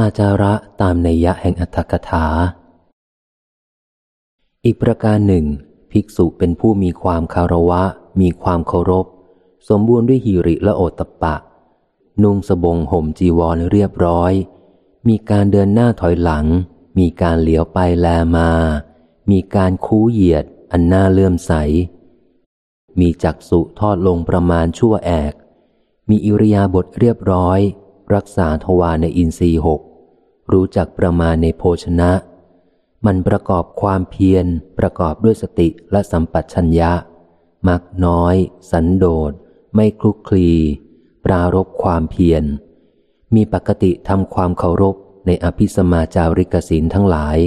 อาจาระตามในยะแห่งอัตถกถา อีกประการหนึ่ง ภิกษุเป็นผู้มีความคารวะ มีความเคารพ สมบูรณ์ด้วยหิริและโอตะปะ นุ่งสบงห่มจีวรเรียบร้อย มีการเดินหน้าถอยหลัง มีการเหลียวไปแลมา มีการคูเหยียด อันน่าเลื่อมใส มีจักสุทอดลงประมาณชั่วแอก มีอิริยาบถเรียบร้อย รักษาทวารในอินทรีหกรู้จักประมาณในโภชนะ มันประกอบความเพียร ประกอบด้วยสติและสัมปชัญญะ มักน้อย สันโดษ ไม่คลุกคลี ปรารบความเพียร มีปกติทำความเคารพในอภิสมาจาริกสินทั้งหลาย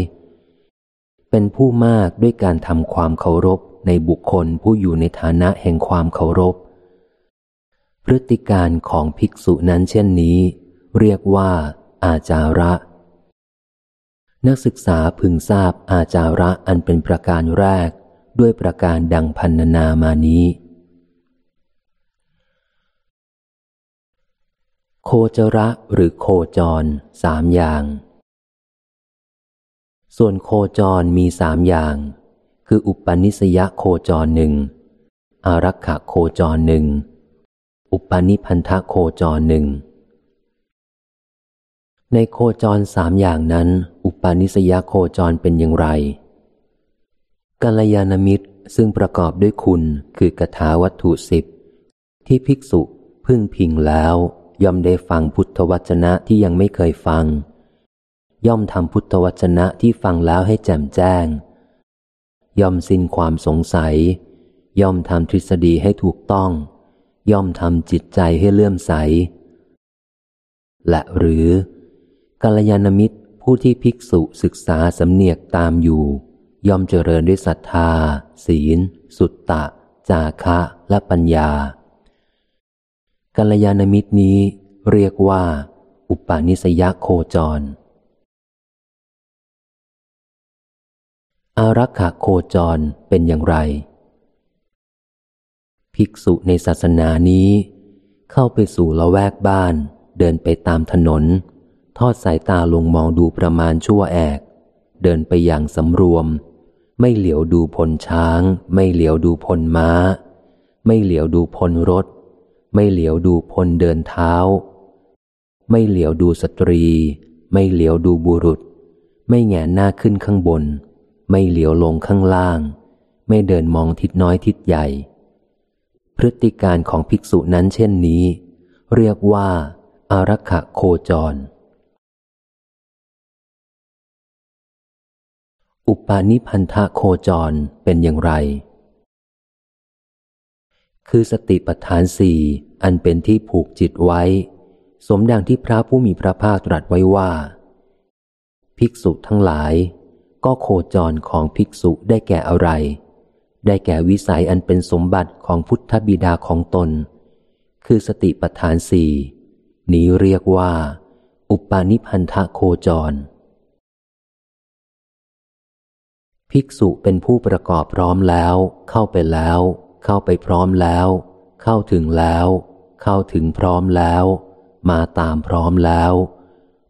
เป็นผู้มากด้วยการทำความเคารพในบุคคลผู้อยู่ในฐานะแห่งความเคารพ พฤติการของภิกษุนั้นเช่นนี้ เรียกว่า อาจาระ นักศึกษาพึงทราบอาจาระอันเป็นประการแรก ด้วยประการดังพันนามานี้ โคจระหรือโคจรสามอย่าง ส่วนโคจรมีสามอย่าง คืออุปนิสยโคจรหนึ่งอารักขะโคจรหนึ่ง อุปนิพันธโคจรหนึ่งในโคจรสามอย่างนั้น อุปนิสยโคจรเป็นอย่างไรกัลยาณมิตรซึ่งประกอบด้วยคุณคือกถาวัตถุสิบที่ภิกษุพึ่งพิงแล้วย่อมได้ฟังพุทธวจนะที่ยังไม่เคยฟัง ย่อมทำพุทธวจนะที่ฟังแล้วให้แจ่มแจ้ง ย่อมสิ้นความสงสัย ย่อมทำทฤษฎีให้ถูกต้อง ย่อมทำจิตใจให้เลื่อมใส และหรือกัลยาณมิตรผู้ที่ภิกษุศึกษาสำเนียกตามอยู่ ย่อมเจริญด้วยศรัทธา ศีล สุตตะ จาคะและปัญญากัลยาณมิตรนี้เรียกว่า อุปาณิสยโคจร อารักขาโคจรเป็นอย่างไร ภิกษุในศาสนานี้ เข้าไปสู่ละแวกบ้าน เดินไปตามถนน ทอดสายตาลงมองดูประมาณชั่วแอก เดินไปอย่างสำรวม ไม่เหลียวดูพลช้าง ไม่เหลียวดูพลม้า ไม่เหลียวดูพลรถ ไม่เหลียวดูพลเดินเท้า ไม่เหลียวดูสตรี ไม่เหลียวดูบุรุษ ไม่แงหน้าขึ้นข้างบน ไม่เหลียวลงข้างล่าง ไม่เดินมองทิศน้อยทิศใหญ่ พฤติการของภิกษุนั้นเช่นนี้ เรียกว่า อารักขโคจร อุปาณิพันธะโคจรเป็นอย่างไร คือสติปัฏฐานสี่อันเป็นที่ผูกจิตไว้ สมดังที่พระผู้มีพระภาคตรัสไว้ว่า ภิกษุทั้งหลาย ก็โคจรของภิกษุได้แก่อะไร ได้แก่วิสัยอันเป็นสมบัติของพุทธบิดาของตน คือสติปัฏฐานสี่นี้เรียกว่า อุปาณิพันธะโคจร ภิกษุเป็นผู้ประกอบพร้อมแล้ว เข้าไปแล้ว เข้าไปพร้อมแล้ว เข้าถึงแล้ว เข้าถึงพร้อมแล้ว มาตามพร้อมแล้ว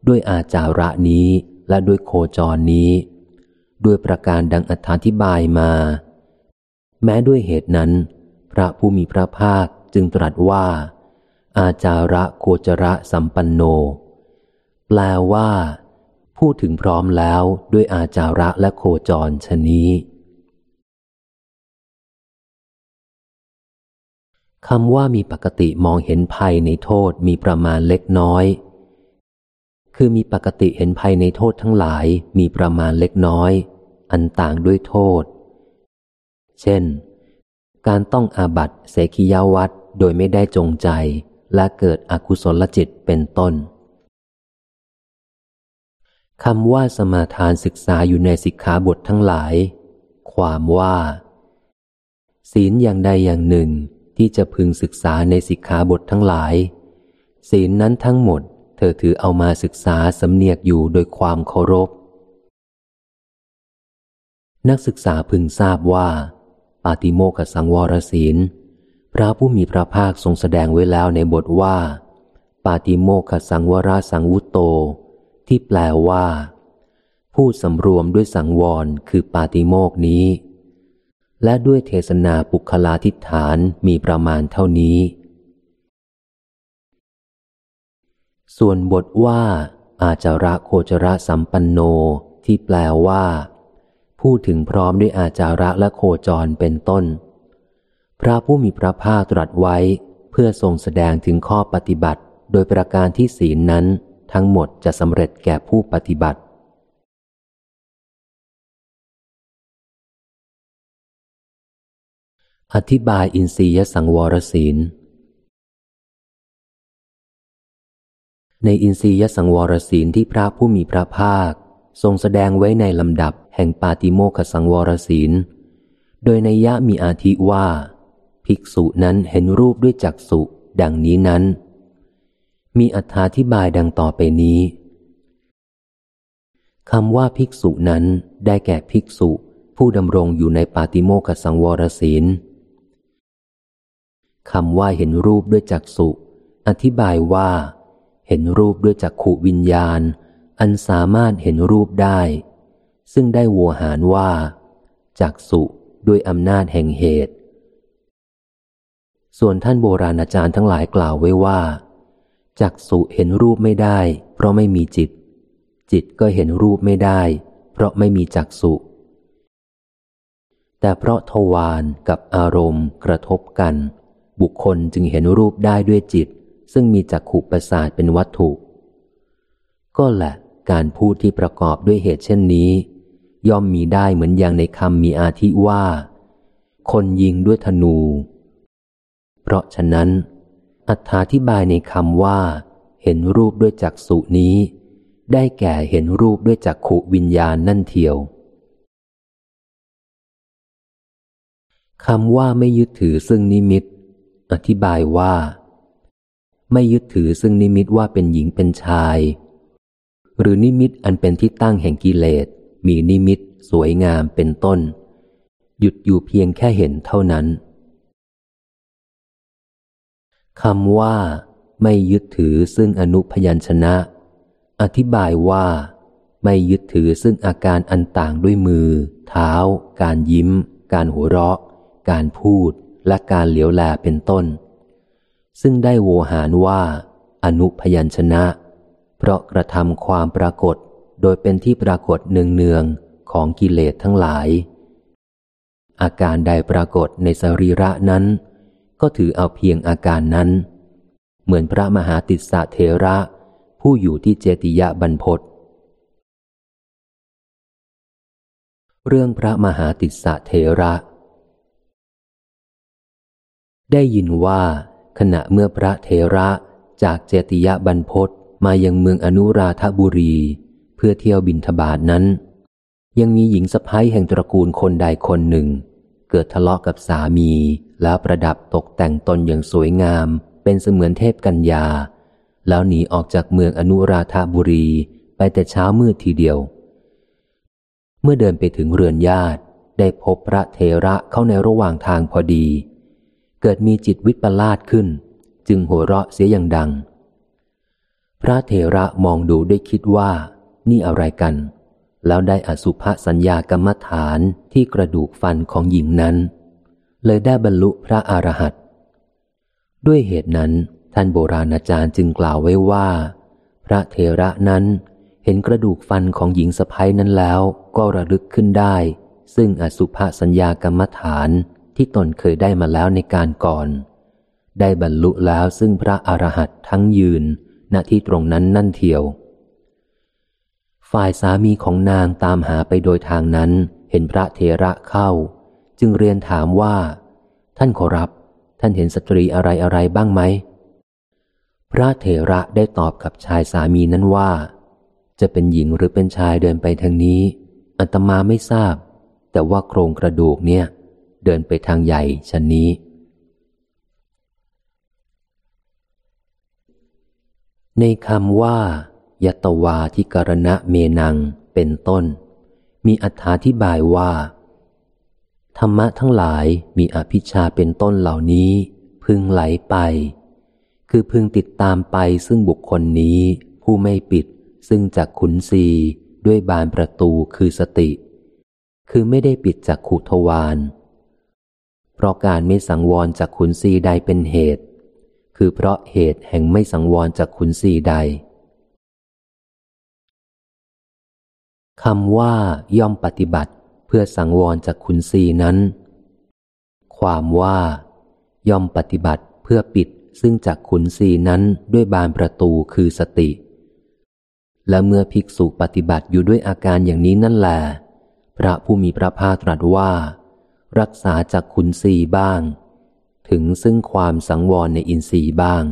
ด้วยอาจาระนี้และด้วยโคจรนี้ ด้วยประการดังอธิบายมา แม้ด้วยเหตุนั้น พระผู้มีพระภาคจึงตรัสว่า อาจาระโคจระสัมปันโน แปลว่า พูดถึงพร้อมแล้วด้วยอาจาระและโคจรชนี้คำว่ามีปกติมองเห็นภัยในโทษมีประมาณเล็กน้อย คือมีปกติเห็นภัยในโทษทั้งหลายมีประมาณเล็กน้อย อันต่างด้วยโทษ เช่น การต้องอาบัตเสขียวัตโดยไม่ได้จงใจ และเกิดอกุศลจิตเป็นต้นคำว่าสมาทานศึกษาอยู่ในสิกขาบททั้งหลาย ความว่า ศีลอย่างใดอย่างหนึ่งที่จะพึงศึกษาในสิกขาบททั้งหลาย ศีลนั้นทั้งหมด เธอถือเอามาศึกษาสำเนียกอยู่โดยความเคารพ นักศึกษาพึงทราบว่า ปาติโมกสังวรศีล พระผู้มีพระภาคทรงแสดงไว้แล้วในบทว่า ปาติโมกสังวราสังวุตโต ที่แปลว่า ผู้สำรวมด้วยสังวรคือปาติโมกนี้ และด้วยเทศนาปุคลาทิฐานมีประมาณเท่านี้ ส่วนบทว่า อาจาระโคจระสัมปันโนที่แปลว่า พูดถึงพร้อมด้วยอาจาระและโคจรเป็นต้น พระผู้มีพระภาคตรัสไว้เพื่อทรงแสดงถึงข้อปฏิบัติ โดยประการที่ศีลนั้นทั้งหมดจะสำเร็จแก่ผู้ปฏิบัติ อธิบายอินทรียสังวรศีล ในอินทรียสังวรศีลที่พระผู้มีพระภาค ทรงแสดงไว้ในลำดับแห่งปาติโมขสังวรศีล โดยในยะมีอาทิว่า ภิกษุนั้นเห็นรูปด้วยจักษุดังนี้นั้น มีอธิบายดังต่อไปนี้คำว่าภิกษุนั้นได้แก่ภิกษุผู้ดำรงอยู่ในปาติโมกสังวรศีลคำว่าเห็นรูปด้วยจักษุ อธิบายว่า เห็นรูปด้วยจักขุวิญญาณ อันสามารถเห็นรูปได้ ซึ่งได้วัวหารว่าจักสุด้วยอำนาจแห่งเหตุ ส่วนท่านโบราณอาจารย์ทั้งหลายกล่าวไว้ว่าจักสุเห็นรูปไม่ได้ เพราะไม่มีจิต จิตก็เห็นรูปไม่ได้ เพราะไม่มีจักสุแต่เพราะทวารกับอารมณ์กระทบกัน บุคคลจึงเห็นรูปได้ด้วยจิต ซึ่งมีจักขุประสาทเป็นวัตถุ ก็แหละ การพูดที่ประกอบด้วยเหตุเช่นนี้ ย่อมมีได้เหมือนอย่างในคำมีอาทิว่า คนยิงด้วยธนู เพราะฉะนั้นอธิบายในคำว่า เห็นรูปด้วยจักษุนี้ ได้แก่เห็นรูปด้วยจักขุวิญญาณนั่นเทียวคำว่าไม่ยึดถือซึ่งนิมิต อธิบายว่า ไม่ยึดถือซึ่งนิมิตว่าเป็นหญิงเป็นชาย หรือนิมิตอันเป็นที่ตั้งแห่งกิเลส มีนิมิต สวยงามเป็นต้น หยุดอยู่เพียงแค่เห็นเท่านั้นคำว่า ไม่ยึดถือซึ่งอนุพยัญชนะ อธิบายว่า ไม่ยึดถือซึ่งอาการอันต่างด้วยมือ เท้า การยิ้ม การหัวเราะ การพูด และการเหลียวแลเป็นต้น ซึ่งได้โวหารว่า อนุพยัญชนะ เพราะกระทำความปรากฏโดยเป็นที่ปรากฏเนืองๆของกิเลสทั้งหลาย อาการใดปรากฏในสรีระนั้น ก็ถือเอาเพียงอาการนั้น เหมือนพระมหาติสสะเทระ ผู้อยู่ที่เจติยะบรรพศเรื่องพระมหาติสสะเทระ ได้ยินว่าขณะเมื่อพระเทระจากเจติยะบรรพศ มายังเมืองอนุราธบุรี เพื่อเที่ยวบินทบาทนั้น ยังมีหญิงสะพ้ยแห่งตระกูลคนใดคนหนึ่ง เกิดทะเลาะกับสามีแล้วประดับตกแต่งตนอย่างสวยงาม เป็นเสมือนเทพกัญญา แล้วหนีออกจากเมืองอนุราธบุรีไปแต่เช้ามืดทีเดียว เมื่อเดินไปถึงเรือนญาติได้พบพระเทระเข้าในระหว่างทางพอดี เกิดมีจิตวิปลาสขึ้น จึงหัวเราะเสียอย่างดัง พระเทระมองดูได้คิดว่า นี่อะไรกัน แล้วได้อสุภสัญญากรรมฐานที่กระดูกฟันของหญิงนั้น เลยได้บรรลุพระอรหันต์ด้วยเหตุนั้น ท่านโบราณอาจารย์จึงกล่าวไว้ว่า พระเทระนั้นเห็นกระดูกฟันของหญิงสะพ้ยนั้นแล้วก็ระลึกขึ้นได้ ซึ่งอสุภสัญญากรรมฐานที่ตนเคยได้มาแล้วในการก่อน ได้บรรลุแล้วซึ่งพระอรหันต์ทั้งยืน ณที่ตรงนั้นนั่นเทียว ฝ่ายสามีของนางตามหาไปโดยทางนั้นเห็นพระเทระเข้า จึงเรียนถามว่า ท่านขอรับท่านเห็นสตรีอะไรอะไรบ้างไหม พระเถระได้ตอบกับชายสามีนั้นว่า จะเป็นหญิงหรือเป็นชายเดินไปทางนี้ อัตมาไม่ทราบ แต่ว่าโครงกระดูกเนี่ย เดินไปทางใหญ่ชันนี้ ในคำว่า ยตวาทิกรณะเมนังเป็นต้น มีอธิบายว่า ธรรมะทั้งหลายมีอภิชาเป็นต้นเหล่านี้ พึงไหลไป คือพึงติดตามไปซึ่งบุคคลนี้ ผู้ไม่ปิด ซึ่งจากขุนศีด้วยบานประตูคือสติ คือไม่ได้ปิดจากขุทวารเพราะการไม่สังวรจากขุนศีใดเป็นเหตุ คือเพราะเหตุแห่งไม่สังวรจากขุนศีใดคำว่าย่อมปฏิบัติเพื่อสังวรจากขุนศีนั้น ความว่า ย่อมปฏิบัติเพื่อปิดซึ่งจากขุนศีนั้นด้วยบานประตูคือสติ และเมื่อภิกษุปฏิบัติอยู่ด้วยอาการอย่างนี้นั่นแหละพระผู้มีพระภาคตรัสว่า รักษาจากขุนศีบ้าง ถึงซึ่งความสังวรในอินทรีย์บ้าง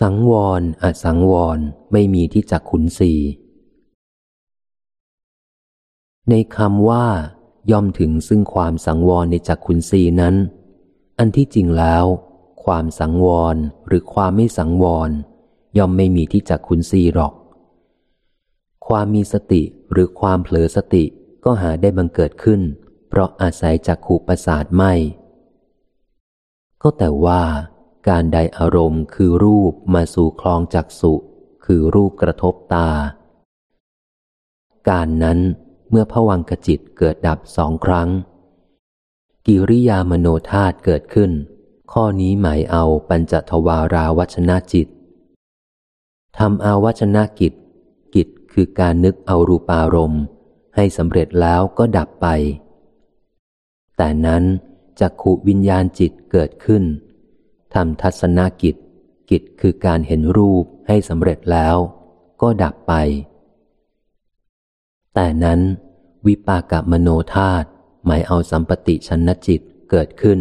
สังวรอสังวรไม่มีที่จักขุนศีในคำว่า ย่อมถึงซึ่งความสังวรในจักขุนศีนั้น อันที่จริงแล้ว ความสังวรหรือความไม่สังวร ย่อมไม่มีที่จักขุนศีหรอก ความมีสติหรือความเผลอสติก็หาได้บังเกิดขึ้น เพราะอาศัยจักขูประสาทไม่ ก็แต่ว่าการใดอารมณ์คือรูปมาสู่คลองจักสุคือรูปกระทบตา การนั้นเมื่อผวังกจิตเกิดดับสองครั้ง กิริยามโนธาตเกิดขึ้น ข้อนี้หมายเอาปัญจทวาราวัชนะจิตทำอาวัชนะกิจ กิจคือการนึกเอารูปารมณ์ ให้สำเร็จแล้วก็ดับไป แต่นั้นจักขูวิญญาณจิตเกิดขึ้นทำทัศนกิจ กิจคือการเห็นรูปให้สำเร็จแล้ว ก็ดับไป แต่นั้นวิปากมโนธาตหมายเอาสัมปติชนจิตเกิดขึ้น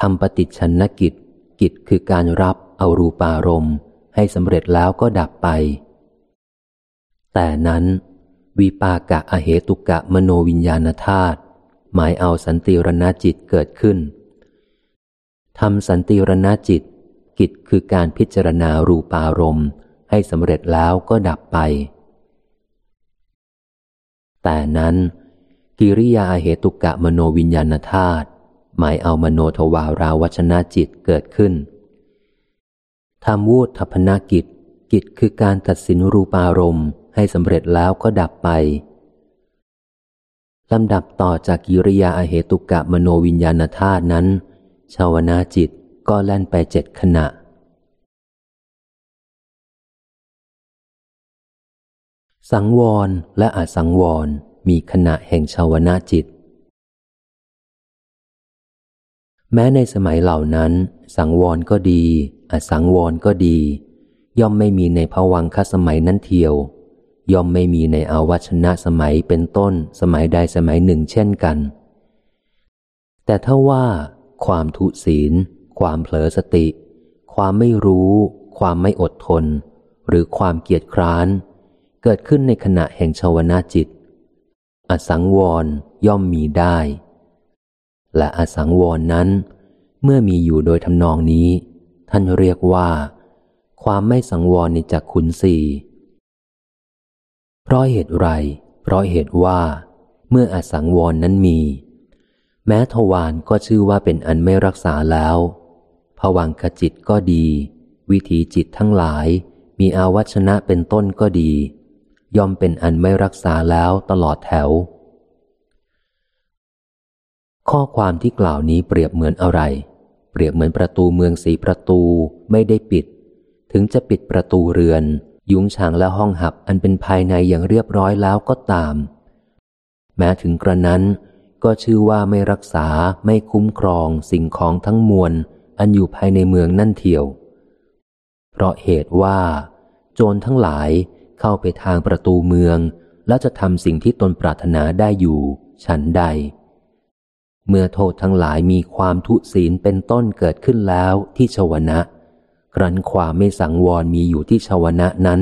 ทำปฏิชนกิจ กิจคือการรับเอารูปารมณ์ให้สำเร็จแล้วก็ดับไป แต่นั้นวิปากะอเหตุกะมโนวิญญาณธาตุ หมายเอาสันติรณจิตเกิดขึ้นทำสันติรณจิต กิจคือการพิจารณารูปารมณ์ให้สำเร็จแล้วก็ดับไป แต่นั้น กิริยาเหตุกะมโนวิญญาณธาตุหมายเอามโนทวาราวัชนะจิตเกิดขึ้นทำวูดทัพนากิจ กิจคือการตัดสินรูปารมณ์ให้สำเร็จแล้วก็ดับไป ลำดับต่อจากกิริยาอเหตุกะมโนวิญญาณธาตุนั้นชาวนาจิตก็แล่นไปเจ็ดขณะ สังวรและอสังวรมีขณะแห่งชาวนาจิต แม้ในสมัยเหล่านั้น สังวรก็ดี อสังวรก็ดี ย่อมไม่มีในภวังคสมัยนั้นเทียว ย่อมไม่มีในอาวัชนะสมัยเป็นต้นสมัยใดสมัยหนึ่งเช่นกัน แต่ถ้าว่า ความทุศีล ความเผลอสติ ความไม่รู้ ความไม่อดทน หรือความเกียจคร้าน เกิดขึ้นในขณะแห่งชาวนาจิต อสังวรย่อมมีได้ และอสังวรนั้น เมื่อมีอยู่โดยทำนองนี้ ท่านเรียกว่า ความไม่สังวรในจักขุนสี เพราะเหตุไร เพราะเหตุว่า เมื่ออสังวรนั้นมี แม้ทวารก็ชื่อว่าเป็นอันไม่รักษาแล้วผวังขจิตก็ดี วิถีจิตทั้งหลาย มีอาวัชนะเป็นต้นก็ดี ย่อมเป็นอันไม่รักษาแล้วตลอดแถว ข้อความที่กล่าวนี้เปรียบเหมือนอะไร เปรียบเหมือนประตูเมืองสีประตูไม่ได้ปิด ถึงจะปิดประตูเรือน ยุ้งฉางและห้องหับอันเป็นภายในอย่างเรียบร้อยแล้วก็ตาม แม้ถึงกระนั้น ก็ชื่อว่าไม่รักษาไม่คุ้มครองสิ่งของทั้งมวล อันอยู่ภายในเมืองนั่นเทียว เพราะเหตุว่า โจรทั้งหลายเข้าไปทางประตูเมือง แล้วจะทำสิ่งที่ตนปรารถนาได้อยู่ ฉันใด เมื่อโทษทั้งหลายมีความทุศีลเป็นต้นเกิดขึ้นแล้วที่ชวนะ ครั้นความไม่สังวรมีอยู่ที่ชาวนะนั้น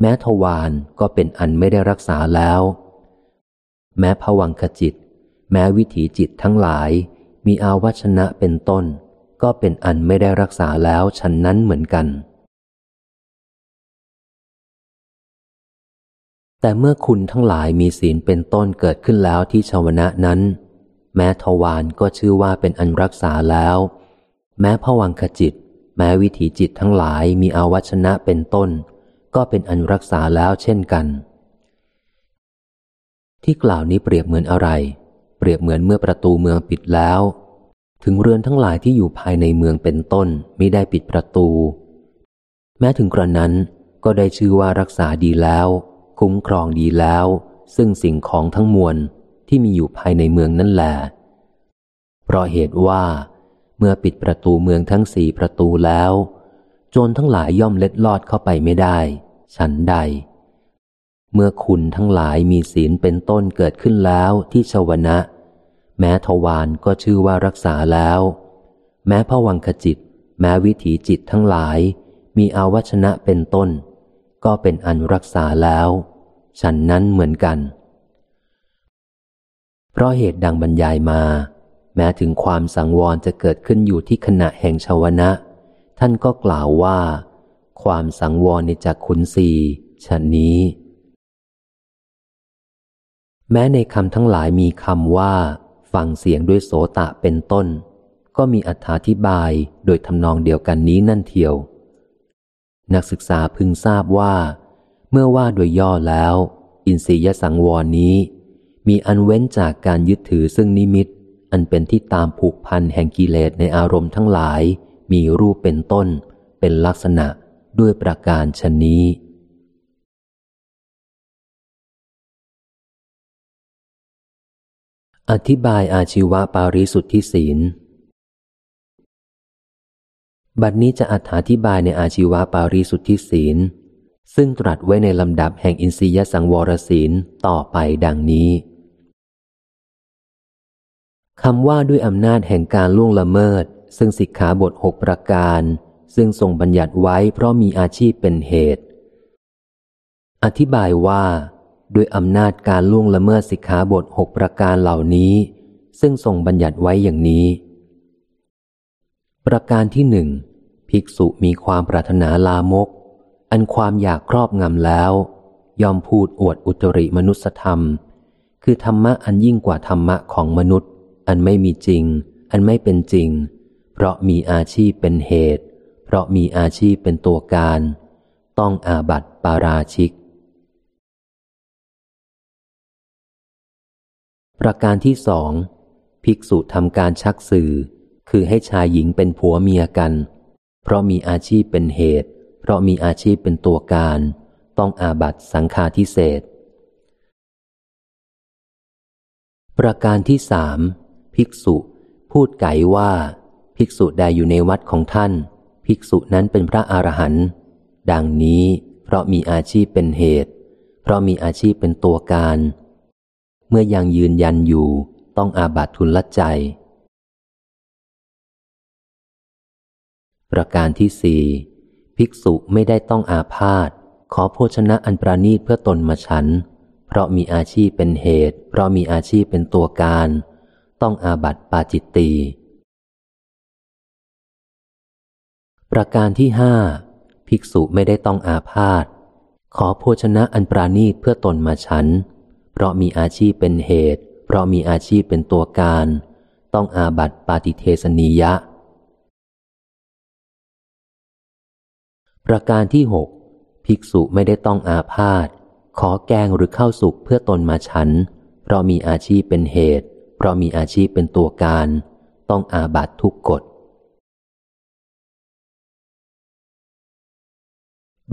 แม้ทวารก็เป็นอันไม่ได้รักษาแล้ว แม้ผวังขจิต แม้วิถีจิตทั้งหลาย มีอาวัชนะเป็นต้น ก็เป็นอันไม่ได้รักษาแล้วฉันนั้นเหมือนกัน แต่เมื่อคุณทั้งหลายมีศีลเป็นต้นเกิดขึ้นแล้วที่ชาวนะนั้น แม้ทวารก็ชื่อว่าเป็นอันรักษาแล้ว แม้ผวังขจิต แม้วิถีจิตทั้งหลายมีอาวัชนะเป็นต้น ก็เป็นอันรักษาแล้วเช่นกัน ที่กล่าวนี้เปรียบเหมือนอะไร เปรียบเหมือนเมื่อประตูเมืองปิดแล้ว ถึงเรือนทั้งหลายที่อยู่ภายในเมืองเป็นต้นไม่ได้ปิดประตู แม้ถึงกระนั้นก็ได้ชื่อว่ารักษาดีแล้ว คุ้มครองดีแล้ว ซึ่งสิ่งของทั้งมวลที่มีอยู่ภายในเมืองนั่นแหละเพราะเหตุว่า เมื่อปิดประตูเมืองทั้งสี่ประตูแล้ว โจรทั้งหลายย่อมเล็ดลอดเข้าไปไม่ได้ ฉันใด เมื่อคุณทั้งหลายมีศีลเป็นต้นเกิดขึ้นแล้วที่ชวนะ แม้ทวารก็ชื่อว่ารักษาแล้ว แม้พวังคจิต แม้วิถีจิตทั้งหลาย มีอาวัชนะเป็นต้น ก็เป็นอันรักษาแล้ว ฉันนั้นเหมือนกัน เพราะเหตุดังบรรยายมา แม้ถึงความสังวรจะเกิดขึ้นอยู่ที่ขณะแห่งชาวนะ ท่านก็กล่าวว่า ความสังวรในจักขุนสีชนนี้ แม้ในคำทั้งหลายมีคำว่า ฟังเสียงด้วยโสตะเป็นต้น ก็มีอธิบายโดยทำนองเดียวกันนี้นั่นเทียว นักศึกษาพึงทราบว่า เมื่อว่าโดยย่อแล้ว อินทรียสังวรนี้ มีอันเว้นจากการยึดถือซึ่งนิมิต อันเป็นที่ตามผูกพันแห่งกิเลสในอารมณ์ทั้งหลาย มีรูปเป็นต้น เป็นลักษณะด้วยประการชนนี้ อธิบายอาชีวะปาริสุทธิศีล บัดนี้จะอธิบายในอาชีวะปาริสุทธิศีล ซึ่งตรัสไว้ในลำดับแห่งอินทรียสังวรศีลต่อไปดังนี้ คำว่าด้วยอำนาจแห่งการล่วงละเมิด ซึ่งสิกขาบทหกประการ ซึ่งทรงบัญญัติไว้เพราะมีอาชีพเป็นเหตุ อธิบายว่า ด้วยอำนาจการล่วงละเมิดสิกขาบทหกประการเหล่านี้ ซึ่งทรงบัญญัติไว้อย่างนี้ ประการที่หนึ่งภิกษุมีความปรารถนาลามก อันความอยากครอบงำแล้ว ยอมพูดอวดอุตริมนุสธรรม คือธรรมะอันยิ่งกว่าธรรมะของมนุษย์ อันไม่มีจริง อันไม่เป็นจริง เพราะมีอาชีพเป็นเหตุ เพราะมีอาชีพเป็นตัวการ ต้องอาบัติปาราชิก ประการที่สองภิกษุทำการชักสื่อ คือให้ชายหญิงเป็นผัวเมียกัน เพราะมีอาชีพเป็นเหตุ เพราะมีอาชีพเป็นตัวการ ต้องอาบัติสังฆาทิเศษประการที่สาม ภิกษุ พูดไก่ว่า ภิกษุใดอยู่ในวัดของท่าน ภิกษุนั้นเป็นพระอรหันต์ดังนี้เพราะมีอาชีพเป็นเหตุ เพราะมีอาชีพเป็นตัวการ เมื่อยังยืนยันอยู่ต้องอาบัตทุนละใจ ประการที่สี่ภิกษุไม่ได้ต้องอาพาธขอโภชนะอันประนีตเพื่อตนมาฉัน เพราะมีอาชีพเป็นเหตุ เพราะมีอาชีพเป็นตัวการ ต้องอาบัติปาจิตตี ประการที่ห้าภิกษุไม่ได้ต้องอาพาธขอโภชนะอันปราณีตเพื่อตนมาฉัน เพราะมีอาชีพเป็นเหตุ เพราะมีอาชีพเป็นตัวการ ต้องอาบัติปาติเทสนียะ ประการที่หกภิกษุไม่ได้ต้องอาพาธขอแกงหรือข้าวสุกเพื่อตนมาฉัน เพราะมีอาชีพเป็นเหตุ เพราะมีอาชีพเป็นตัวการ ต้องอาบัตทุกกฎ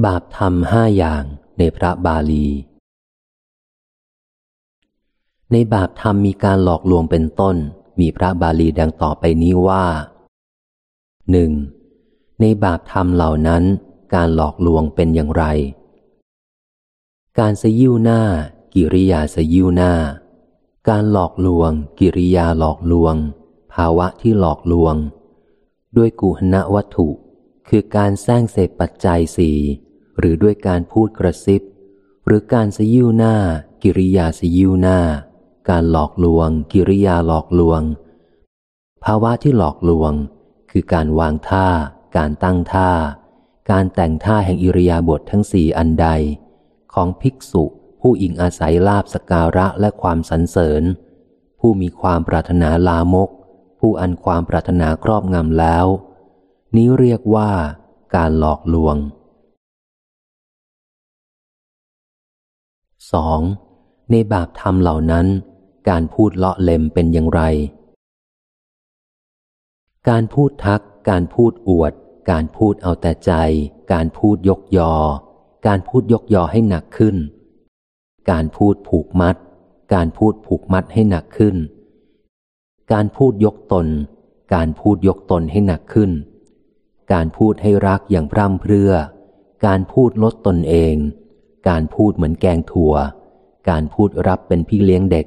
บาปธรรมห้าอย่างในพระบาลี ในบาปธรรมมีการหลอกลวงเป็นต้น มีพระบาลีดังต่อไปนี้ว่าหนึ่งในบาปธรรมเหล่านั้นการหลอกลวงเป็นอย่างไร การสยิ้วหน้า กิริยาสยิ้วหน้า การหลอกลวง กิริยาหลอกลวง ภาวะที่หลอกลวง ด้วยกุหณวัตถุ คือการสร้างเสพปัจจัยสี่หรือด้วยการพูดกระซิบ หรือการสยิวหน้า กิริยาสยิวหน้า การหลอกลวง กิริยาหลอกลวง ภาวะที่หลอกลวง คือการวางท่า การตั้งท่า การแต่งท่าแห่งอิริยาบถททั้งสี่อันใด ของภิกษุ ผู้อิงอาศัยลาบสการะและความสรรเสริญ ผู้มีความปรารถนาลามก ผู้อันความปรารถนาครอบงำแล้ว นี้เรียกว่าการหลอกลวง 2. ในบาปธรรมเหล่านั้น การพูดเลาะเล็มเป็นอย่างไร การพูดทัก การพูดอวด การพูดเอาแต่ใจ การพูดยกยอ การพูดยกยอให้หนักขึ้น การพูดผูกมัด การพูดผูกมัดให้หนักขึ้น การพูดยกตน การพูดยกตนให้หนักขึ้น การพูดให้รักอย่างพร่ำเพรื่อ การพูดลดตนเอง การพูดเหมือนแกงถั่ว การพูดรับเป็นพี่เลี้ยงเด็ก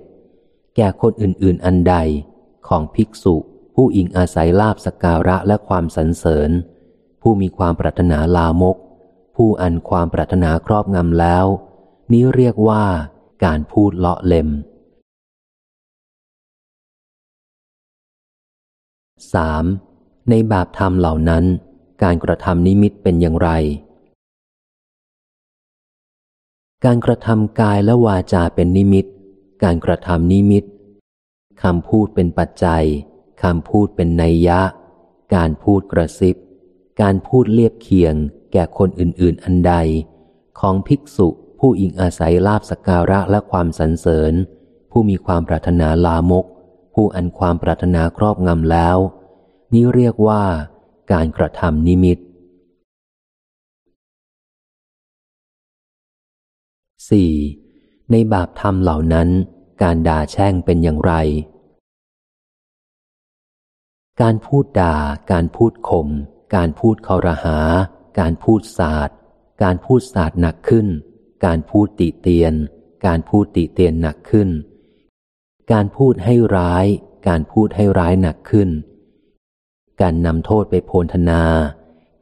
แก่คนอื่น ๆ อันใดของภิกษุผู้อิงอาศัยลาบสการะและความสรรเสริญ ผู้มีความปรารถนาลามก ผู้อันความปรารถนาครอบงำแล้ว นี้เรียกว่าการพูดเลาะเล็ม 3. ในบาปธรรมเหล่านั้น การกระทำนิมิตเป็นอย่างไร การกระทำกายและวาจาเป็นนิมิต การกระทำนิมิตคำพูดเป็นปัจจัยคำพูดเป็นนัยยะ การพูดกระซิบ การพูดเลียบเคียง แก่คนอื่น ๆ อันใด ของภิกษุ ผู้อิงอาศัยลาบสการะและความสรรเสริญ ผู้มีความปรารถนาลามก ผู้อันความปรารถนาครอบงำแล้ว นี้เรียกว่าการกระทำนิมิต 4. ในบาปธรรมเหล่านั้น การด่าแช่งเป็นอย่างไร การพูดด่า การพูดข่ม การพูดคอรหา การพูดศาสตร์ การพูดศาสตร์หนักขึ้น การพูดติเตียน การพูดติเตียนหนักขึ้น การพูดให้ร้าย การพูดให้ร้ายหนักขึ้น การนำโทษไปโพนธนา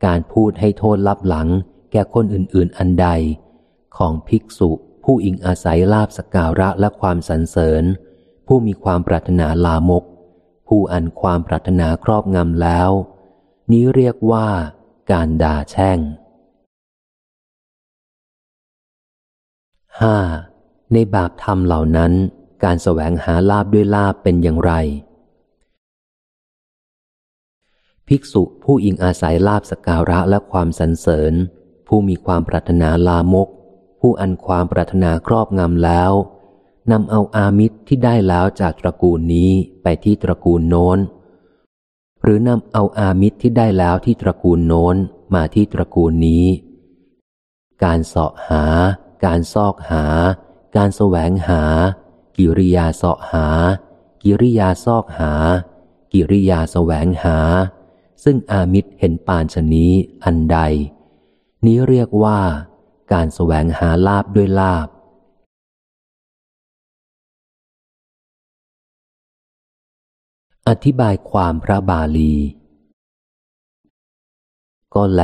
การพูดให้โทษลับหลัง แก่คนอื่น ๆ อันใด ของภิกษุผู้อิงอาศัยลาบสการะและความสรรเสริญ ผู้มีความปรารถนาลามก ผู้อันความปรารถนาครอบงำแล้ว นี้เรียกว่าการด่าแช่ง 5. ในบาปธรรมเหล่านั้น การแสวงหาลาบด้วยลาบเป็นอย่างไร ภิกษุผู้อิงอาศัยลาบสการะและความสรรเสริญ ผู้มีความปรารถนาลามก ผู้อันความปรารถนาครอบงำแล้วนำเอาอามิตรที่ได้แล้วจากตระกูลนี้ไปที่ตระกูลโน้น หรือนำเอาอามิตรที่ได้แล้วที่ตระกูลโน้นมาที่ตระกูลนี้ การเสาะหา การซอกหา การแสวงหา กิริยาเสาะหา กิริยาซอกหา กิริยาแสวงหา ซึ่งอามิตรเห็นปานชนี้อันใด นี้เรียกว่า การแสวงหาลาบด้วยลาบอธิบายความพระบาลี ก็แล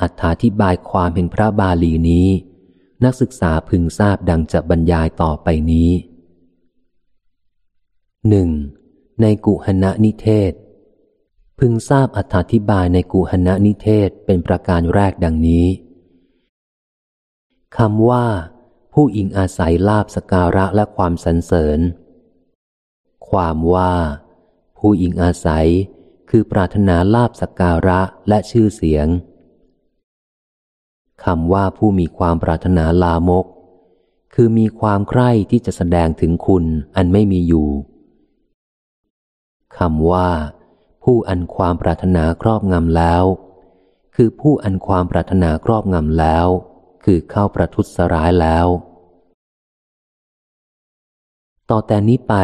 อัธาธิบายความเป็นพระบาลีนี้ นักศึกษาพึงทราบดังจะบรรยายต่อไปนี้หนึ่งในกุหณะนิเทศ พึงทราบอธิบายในกุหณะนิเทศเป็นประการแรกดังนี้คำว่า ผู้อิงอาศัยลาบสการะและความสรรเสริญ ความว่า ผู้อิงอาศัยคือปรารถนาลาบสการะและชื่อเสียง คำว่าผู้มีความปรารถนาลามก คือมีความใคร่ที่จะแสดงถึงคุณอันไม่มีอยู่คำว่า ผู้อันความปรารถนาครอบงำแล้ว คือผู้อันความปรารถนาครอบงำแล้ว คือเข้าประทุษร้ายแล้ว ต่อแต่นี้ไป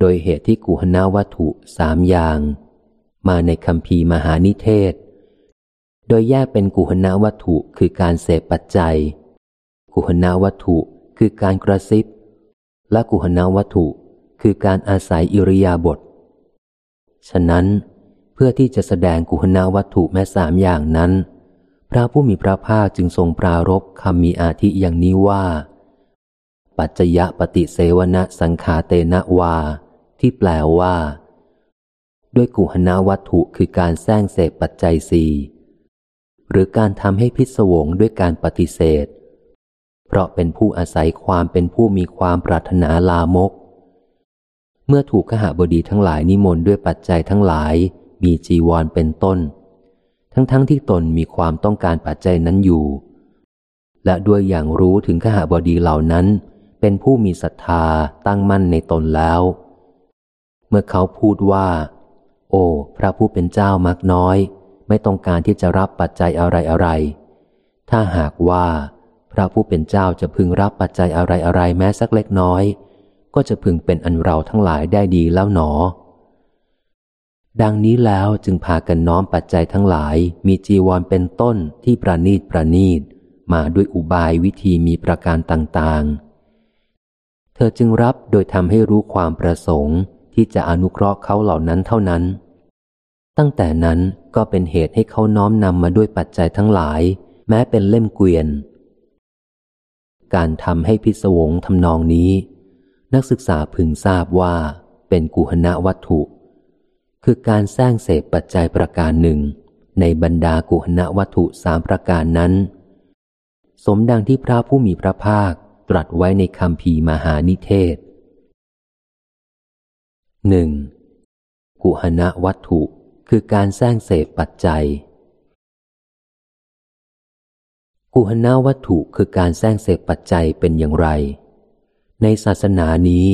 โดยเหตุที่กุหนาวัตถุสามอย่าง มาในคำพีมหานิเทศ โดยแยกเป็นกุหนาวัตถุคือการเสพปัจจัย กุหนาวัตถุคือการกระซิบ และกุหนาวัตถุคือการอาศัยอิริยาบถ ฉะนั้น เพื่อที่จะแสดงกุหนาวัตถุแม้สามอย่างนั้น พระผู้มีพระภาคจึงทรงปรารบคำมีอาทิอย่างนี้ว่า ปัจจยปฏิเสวนะสังขาเตนะวา ที่แปลว่า ด้วยกุหนาวัตถุคือการแซงเสพปัจจัยสี่ หรือการทำให้พิศวงด้วยการปฏิเสธ เพราะเป็นผู้อาศัยความเป็นผู้มีความปรารถนาลามก เมื่อถูกขหบดีทั้งหลายนิมนต์ด้วยปัจจัยทั้งหลาย มีจีวรเป็นต้น ทั้งๆทที่ตนมีความต้องการปัจจัยนั้นอยู่ และด้วยอย่างรู้ถึงขหบดีเหล่านั้น เป็นผู้มีศรัทธาตั้งมั่นในตนแล้ว เมื่อเขาพูดว่า โอ้ พระผู้เป็นเจ้ามักน้อย ไม่ต้องการที่จะรับปัจจัยอะไรอะไร ถ้าหากว่า พระผู้เป็นเจ้าจะพึงรับปัจจัยอะไรอะไรแม้สักเล็กน้อย ก็จะพึงเป็นอันเราทั้งหลายได้ดีแล้วหนอ ดังนี้แล้วจึงพากันน้อมปัจจัยทั้งหลาย มีจีวรเป็นต้นที่ประนีตประนีตมาด้วยอุบายวิธีมีประการต่างๆ เธอจึงรับโดยทำให้รู้ความประสงค์ที่จะอนุเคราะห์เขาเหล่านั้นเท่านั้น ตั้งแต่นั้น ก็เป็นเหตุให้เขาน้อมนำมาด้วยปัจจัยทั้งหลาย แม้เป็นเล่มเกวียน การทำให้พิศวงทำนองนี้ นักศึกษาพึงทราบว่าเป็นกุหณวัตถุ คือการสร้างเสพปัจจัยประการหนึ่ง ในบรรดากุหณวัตถุสามประการนั้น สมดังที่พระผู้มีพระภาคตรัสไว้ในคำพีมหานิเทศหนึ่งกุหณวัตถุ คือการสร้างเสพปัจจัยกุหณวัตถุคือการสร้างเสพปัจจัยเป็นอย่างไร ในศาสนานี้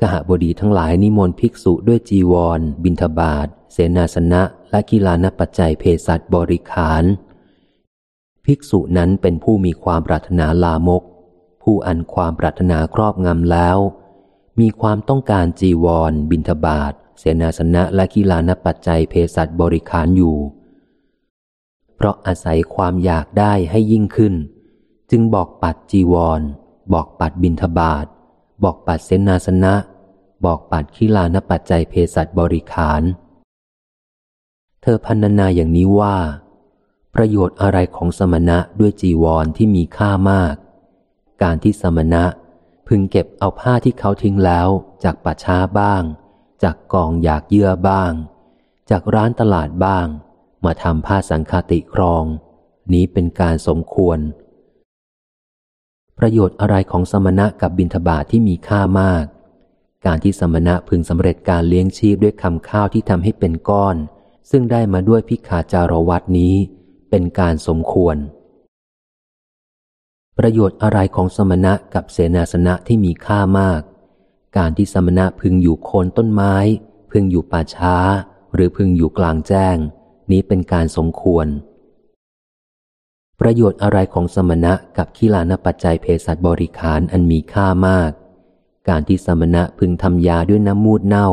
กหบดีทั้งหลายนิมนต์ภิกษุด้วยจีวร บินทบาทเสนาสนะ และกีฬานปัจจัยเพศัตบริขาร ภิกษุนั้นเป็นผู้มีความปรารถนาลามก ผู้อันความปรารถนาครอบงำแล้ว มีความต้องการจีวร บินทบาท เสนาสนะและกีฬานปัจจัยเพศัตบริขารอยู่ เพราะอาศัยความอยากได้ให้ยิ่งขึ้น จึงบอกปัดจีวร บอกปัดบินทบาท บอกปัดเสนาสนะ บอกปัดขีลานปัจจัยเพศัตบริขาร เธอพันนาอย่างนี้ว่า ประโยชน์อะไรของสมณะด้วยจีวรที่มีค่ามาก การที่สมณะพึงเก็บเอาผ้าที่เขาทิ้งแล้วจากป่าช้าบ้าง จากกองอยากเยื่อบ้าง จากร้านตลาดบ้าง มาทำผ้าสังคติครอง นี้เป็นการสมควร ประโยชน์อะไรของสมณะกับบิณฑบาทที่มีค่ามาก การที่สมณะพึงสำเร็จการเลี้ยงชีพด้วยคำข้าวที่ทำให้เป็นก้อน ซึ่งได้มาด้วยพิขาจารวัตนี้เป็นการสมควร ประโยชน์อะไรของสมณะกับเสนาสนะที่มีค่ามาก การที่สมณะพึงอยู่โคนต้นไม้ พึงอยู่ป่าช้า หรือพึงอยู่กลางแจ้ง นี้เป็นการสมควร ประโยชน์อะไรของสมณะกับขีลานปัจจัยเภสัชบริขารอันมีค่ามาก การที่สมณะพึงทำยาด้วยน้ำมูดเน่า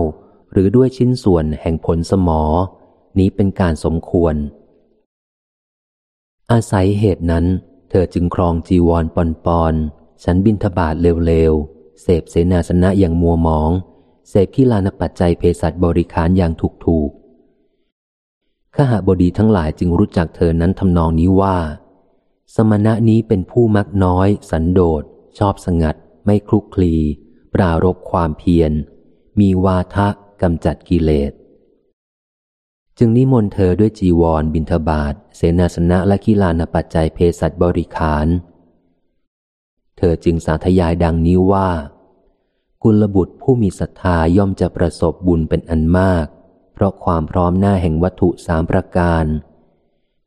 หรือด้วยชิ้นส่วนแห่งผลสมอ นี้เป็นการสมควร อาศัยเหตุนั้น เธอจึงครองจีวรปอนปอนฉันบินทบาทเร็วๆ เสพเสนาสนะอย่างมัวหมอง เสพขีลานปัจจัยเภสัชบริขารอย่างถูกถูกข้าหาบดีทั้งหลายจึงรู้จักเธอนั้นทำนองนี้ว่า สมณะนี้เป็นผู้มักน้อย สันโดษ ชอบสงัด ไม่คลุกคลี ปรารบความเพียร มีวาทะกำจัดกิเลส จึงนิมนต์เธอด้วยจีวรบินทบาทเสนาสนะและกีฬานปัจจัยเพศัตบริขาร เธอจึงสาธยายดังนี้ว่า กุลบุตรผู้มีศรัทธาย่อมจะประสบบุญเป็นอันมาก เพราะความพร้อมหน้าแห่งวัตถุสามประการ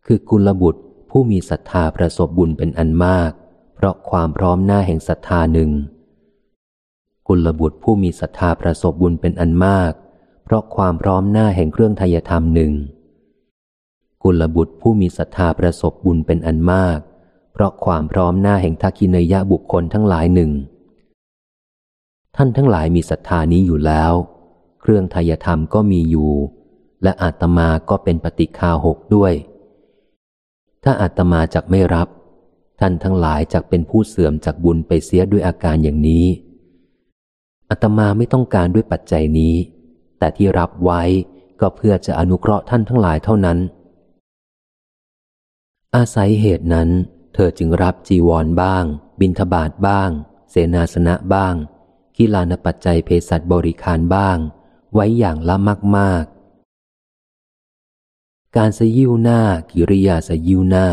คือกุลบุตรผู้มีศรัทธาประสบบุญเป็นอันมาก เพราะความพร้อมหน้าแห่งศรัทธาหนึ่งกุลบุตรผู้มีศรัทธาประสบบุญเป็นอันมาก เพราะความพร้อมหน้าแห่งเครื่องทายธรรมหนึ่งกุลบุตรผู้มีศรัทธาประสบบุญเป็นอันมาก เพราะความพร้อมหน้าแห่งทักขินยะบุคคลทั้งหลายหนึ่ง ท่านทั้งหลายมีศรัทธานี้อยู่แล้ว เครื่องทายธรรมก็มีอยู่ และอาตมาก็เป็นปฏิคาหกด้วย ถ้าอาตมาจักไม่รับ ท่านทั้งหลายจักเป็นผู้เสื่อมจากบุญไปเสียด้วยอาการอย่างนี้อาตมาไม่ต้องการด้วยปัจจัยนี้ แต่ที่รับไว้ก็เพื่อจะอนุเคราะห์ท่านทั้งหลายเท่านั้น อาศัยเหตุนั้น เธอจึงรับจีวรบ้าง บินทบาทบ้าง เสนาสนะบ้างกิลานปัจจัยเภสัชบริคารบ้าง ไว้อย่างละมากการสยิวหน้า กิริยาสยิวหน้า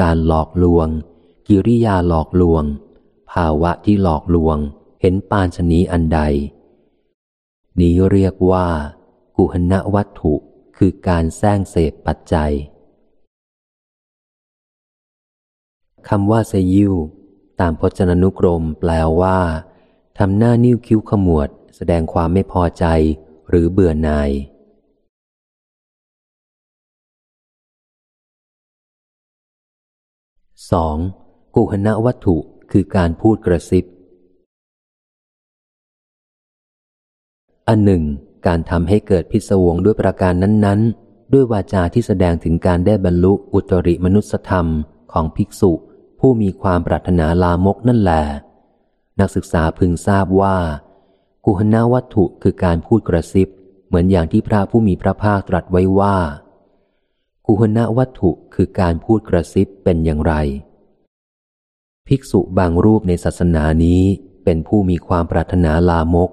การหลอกลวง กิริยาหลอกลวง ภาวะที่หลอกลวง เห็นปานชนีอันใด นี้เรียกว่า กุหณวัตถุคือการแสร้งเสพปัจจัย คำว่าเซยิวตามพจนานุกรมแปลว่าทำหน้านิ้วคิ้วขมวด แสดงความไม่พอใจหรือเบื่อหน่าย 2. กุหณวัตถุคือการพูดกระซิบ อันหนึ่ง การทำให้เกิดพิศวงด้วยประการนั้น ๆ ด้วยวาจาที่แสดงถึงการได้บรรลุอุตริมนุสธรรมของภิกษุ ผู้มีความปรารถนาลามกนั่นแหละนักศึกษาพึงทราบว่า กุหณวัตถุคือการพูดกระซิบ เหมือนอย่างที่พระผู้มีพระภาคตรัสไว้ว่า กุหณวัตถุคือการพูดกระซิบเป็นอย่างไร ภิกษุบางรูปในศาสนานี้เป็นผู้มีความปรารถนาลามก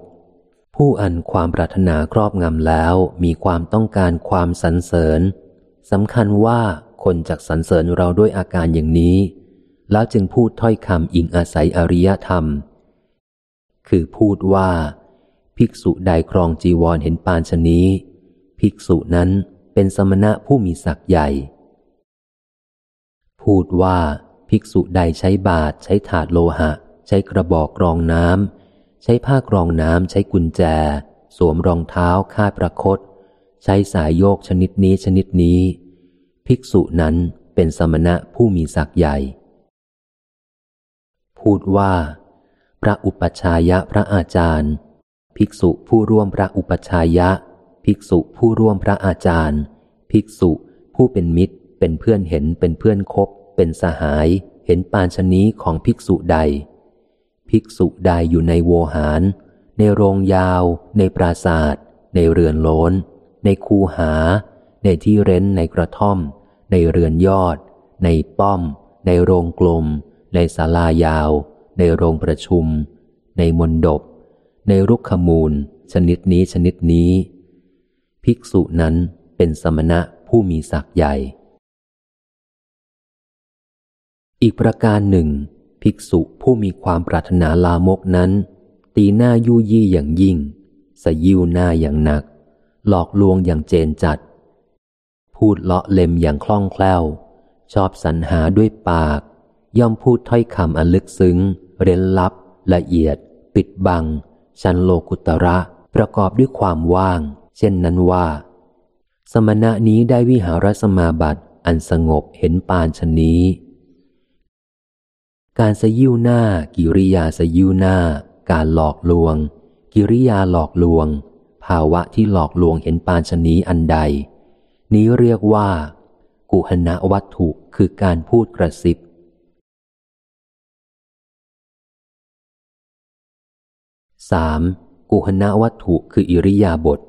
ผู้อันความปรารถนาครอบงำแล้วมีความต้องการความสรรเสริญสำคัญว่าคนจากสรรเสริญเราด้วยอาการอย่างนี้ แล้วจึงพูดถ้อยคำอิงอาศัยอริยธรรม คือพูดว่า ภิกษุใดครองจีวรเห็นปานชนี้ ภิกษุนั้นเป็นสมณะผู้มีศักย์ใหญ่ พูดว่า ภิกษุใดใช้บาทใช้ถาดโลหะ ใช้กระบอกกรองน้ำใช้ผ้ากรองน้ำใช้กุญแจ สวมรองเท้าคาดประคต ใช้สายโยกชนิดนี้ชนิดนี้ ภิกษุนั้นเป็นสมณะผู้มีศักย์ใหญ่ พูดว่า พระอุปชายะพระอาจารย์ ภิกษุผู้ร่วมพระอุปชายะ ภิกษุผู้ร่วมพระอาจารย์ ภิกษุผู้เป็นมิตร เป็นเพื่อนเห็นเป็นเพื่อนคบ เป็นสหาย เห็นปานชนี้ของภิกษุใด ภิกษุใดอยู่ในโวหาร ในโรงยาว ในปราศาสตร์ในเรือนโลนในคูหา ในที่เร้นในกระท่อม ในเรือนยอด ในป้อม ในโรงกลม ในศาลายาว ในโรงประชุม ในมณฑบในรุกขมูล ชนิดนี้ชนิดนี้ ภิกษุนั้นเป็นสมณะผู้มีศักย์ใหญ่ อีกประการหนึ่ง ภิกษุผู้มีความปรารถนาลามกนั้น ตีหน้ายุยี่อย่างยิ่ง สยิวหน้าอย่างหนัก หลอกลวงอย่างเจนจัด พูดเลาะเล็มอย่างคล่องแคล่ว ชอบสรรหาด้วยปาก ย่อมพูดถ้อยคำอันลึกซึ้ง เร้นลับ ละเอียด ปิดบัง ชันโลกุตระ ประกอบด้วยความว่าง เช่นนั้นว่า สมณะนี้ได้วิหารสมาบัติ อันสงบเห็นปานชนี้ การสยิวหน้า กิริยาสยิวหน้า การหลอกลวง กิริยาหลอกลวง ภาวะที่หลอกลวงเห็นปานชนี้อันใด นี้เรียกว่า กุหณะวัตถุคือการพูดกระซิบ สามกุหณวัตถุคืออิริยาบถ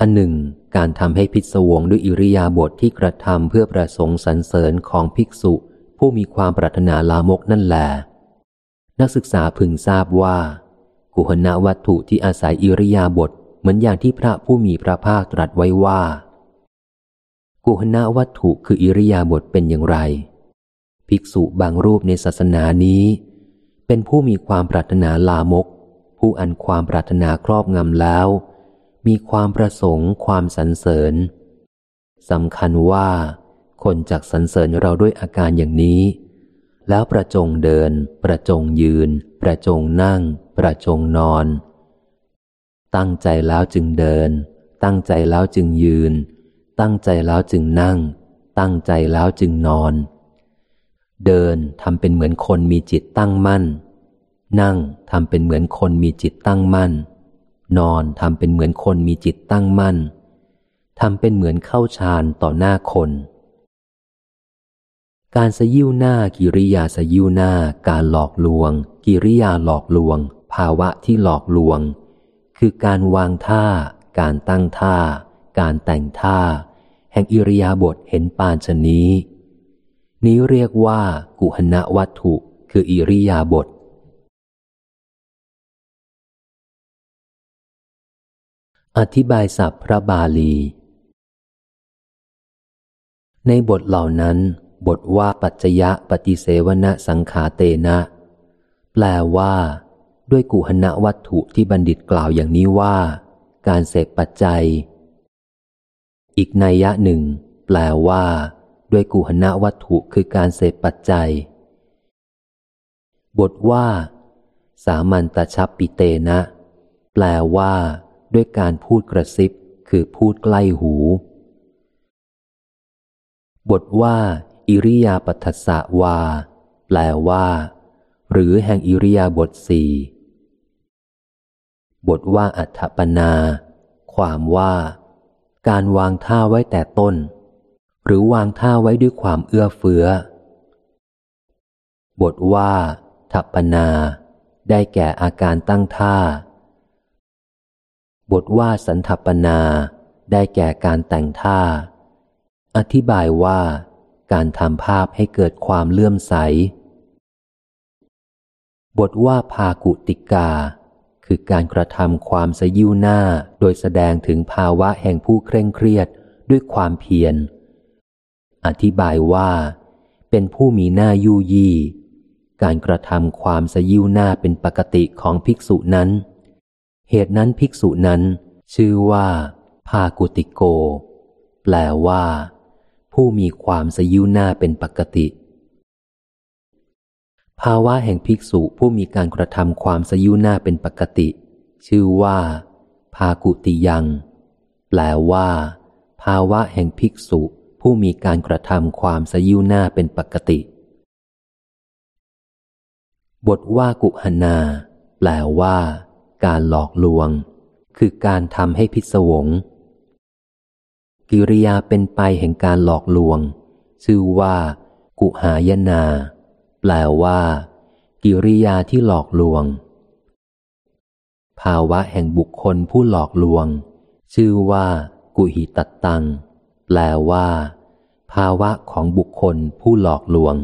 อันหนึ่ง การทำให้พิศวงด้วยอิริยาบถทที่กระทำเพื่อประสงค์สรรเสริญของภิกษุ ผู้มีความปรารถนาลามกนั่นแหละนักศึกษาพึงทราบว่า กุหณวัตถุที่อาศัยอิริยาบถเหมือนอย่างที่พระผู้มีพระภาคตรัสไว้ว่า กุหณวัตถุคืออิริยาบถเป็นอย่างไร ภิกษุบางรูปในศาสนานี้ เป็นผู้มีความปรารถนาลามก ผู้อันความปรารถนาครอบงำแล้ว มีความประสงค์ ความสรรเสริญสำคัญว่า คนจากสรรเสริญเราด้วยอาการอย่างนี้ แล้วประจงเดิน ประจงยืน ประจงนั่ง ประจงนอน ตั้งใจแล้วจึงเดิน ตั้งใจแล้วจึงยืน ตั้งใจแล้วจึงนั่ง ตั้งใจแล้วจึงนอน เดินทำเป็นเหมือนคนมีจิตตั้งมั่น นั่งทำเป็นเหมือนคนมีจิตตั้งมั่น นอนทำเป็นเหมือนคนมีจิตตั้งมั่นทำเป็นเหมือนเข้าฌานต่อหน้าคน การสยิวหน้ากิริยาสยิวหน้า การหลอกลวง กิริยาหลอกลวง ภาวะที่หลอกลวง คือการวางท่า การตั้งท่า การแต่งท่า แห่งอิริยาบถเห็นปานชนี้ นี้เรียกว่ากุหณวัตถุ คืออิริยาบถอธิบายศัพท์พระบาลี ในบทเหล่านั้น บทว่าปัจจยะปฏิเสวนะสังขาเตนะ แปลว่า ด้วยกุหณวัตถุที่บัณฑิตกล่าวอย่างนี้ว่า การเสพปัจจัย อีกนัยยะหนึ่ง แปลว่า ด้วยกุหณวัตถุคือการเสพปัจจัย บทว่า สามัญตชับปิเตนะ แปลว่า ด้วยการพูดกระซิบ คือพูดใกล้หู บทว่า อิริยาปัสสะวา แปลว่า หรือแห่งอิริยาบทสี่บทว่าอัฏฐปนา ความว่า การวางท่าไว้แต่ต้น หรือวางท่าไว้ด้วยความเอื้อเฟื้อ บทว่าทัปนา ได้แก่อาการตั้งท่า บทว่าสันทัปนา ได้แก่การแต่งท่า อธิบายว่า การทำภาพให้เกิดความเลื่อมใส บทว่าพากุติกา คือการกระทำความสยิวหน้าโดยแสดงถึงภาวะแห่งผู้เคร่งเครียดด้วยความเพียร อธิบายว่า เป็นผู้มีหน้ายุยี่ การกระทำความสยิ้วหน้าเป็นปกติของภิกษุนั้น เหตุนั้นภิกษุนั้น ชื่อว่าภากุติโก แปลว่า ผู้มีความสยิ้วหน้าเป็นปกติ ภาวะแห่งภิกษุผู้มีการกระทำความสยุหน้าเป็นปกติ ชื่อว่าภากุติยัง แปลว่า ภาวะแห่งภิกษุ ผู้มีการกระทำความสยุหน้าเป็นปกติ บทว่ากุหนา แปลว่า การหลอกลวง คือการทำให้พิศวง กิริยาเป็นไปแห่งการหลอกลวง ชื่อว่า กุหายนา แปลว่า กิริยาที่หลอกลวง ภาวะแห่งบุคคลผู้หลอกลวง ชื่อว่า กุหิตัตตังแปลว่า ภาวะของบุคคลผู้หลอกลวง